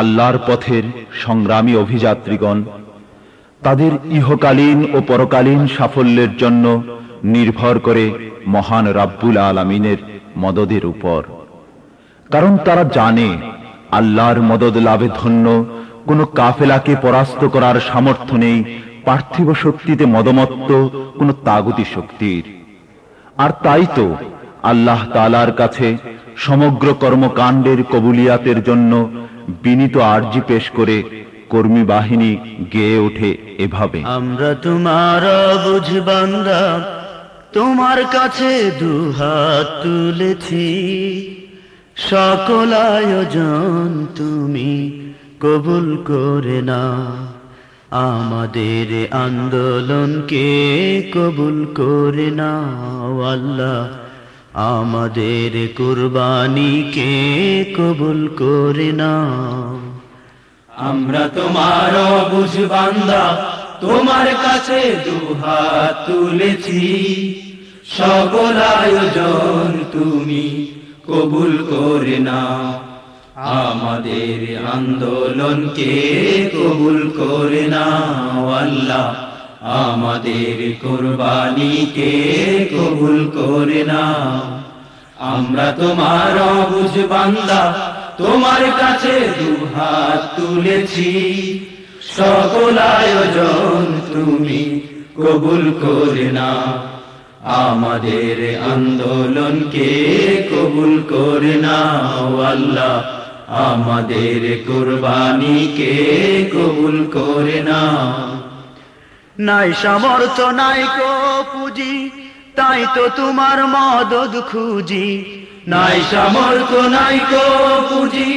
আল্লাহর পথের সংগ্রামী অভিযাত্রীগণ, তাদের ইহকালীন ও পরকালীন সাফল্যের জন্য নির্ভর করে মহান রাব্বুল আলমিনের মদদের উপর। কারণ তারা জানে, আল্লাহর মদদ লাভে ধন্য কোনো কাফেলাকে পরাস্ত করার সামর্থ্য নেই, পার্থিব শক্তিতে মদমত্ত কোনো তাগতি শক্তির। আর তাই তো আল্লাহ তালার কাছে সমগ্র কর্মকাণ্ডের কবুলিয়াতের জন্য বিনীত আর্জি পেশ করে কর্মী বাহিনী গেয়ে ওঠে এভাবে। আমরা তোমার বুঝবান্দা তোমার কাছে দুহাত তুলেছি। সকল আয়োজন তুমি কবুল করে না আমাদের আন্দোলনকে কবুল করে না আল্লাহ। আমাদের কুরবানিকে কবুল করে না আমরা তোমার বুঝবান্দা তোমার কাছে দুহাত তুলেছি। সকল আয়োজন তুমি কবুল করে না আমাদের আন্দোলনকে কবুল করে না আল্লাহ। আমাদের কোরবানিকে কবুল করে না আমরা তোমার বুঝ বান্দা, তোমার কাছে দুহাত তুলেছি। সকল আয়োজন তুমি কবুল করে না আমাদের আন্দোলনকে কবুল করে না আল্লাহ। আমাদের কোরবানিকে কবুল করে না নাই সামর্থ্য নাই কো পুঁজি, তাই তো তোমার মদদ খুঁজি। নাই সামর্থ্য নাই কো পুঁজি,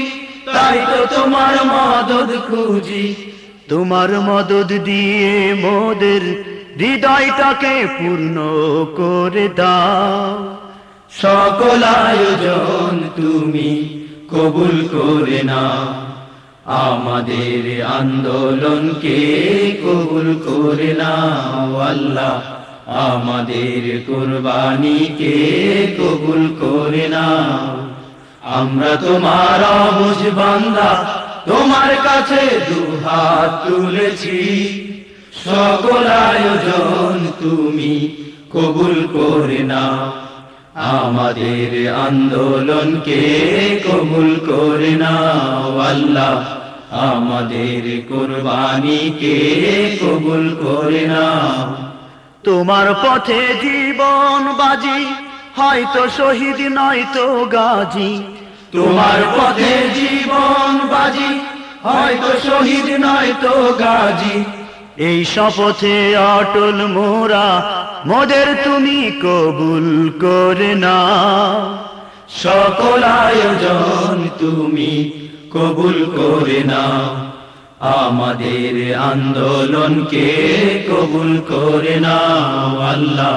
তাই তো তোমার মদদ খুঁজি। তোমার মদদ দিয়ে মোদের হৃদয়টাকে পূর্ণ করে দাও। সকল আয়োজন তুমি কবুল করে না আমাদের আন্দোলনকে কবুল করে না আল্লাহ? আমাদের কোরবানিকে কবুল করে না আমরা তোমার বুঝ বান্দা, তোমার কাছে দুহাত তুলেছি। সকল আয়োজন তুমি কবুল করে না আমাদের আন্দোলনকে কবুল করে না আল্লাহ? আমাদের কোরবানিকে কবুল করে না তোমার পথে জীবন বাজি, হয়তো শহীদ নয়তো গাজী। তোমার পথে জীবন বাজি, হয়তো শহীদ নয়তো গাজী। এই শপথে অটল মোরা, মোদের তুমি কবুল করে না। সকল আয়োজন তুমি কবুল করে না। আমাদের আন্দোলনকে কবুল করে না, আল্লাহ।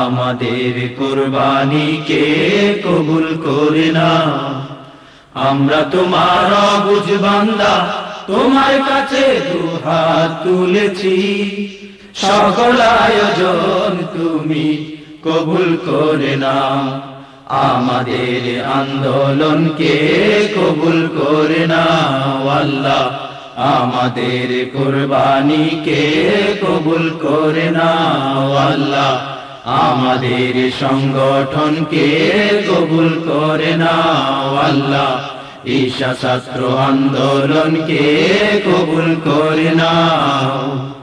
আমাদের কোরবানিকে কবুল করে না। আমরা তোমার বুঝ বান্দা তোমার কাছে দুহাত তুলেছি। সকল আয়োজন তুমি কবুল করে না আমাদের আন্দোলনকে কবুল করে না আল্লাহ। আমাদের কোরবানিকে কবুল করে না আল্লাহ। আমাদের সংগঠনকে কবুল করে না আল্লাহ। ঈশা ছাত্র আন্দোলনকে কবুল করে নাও।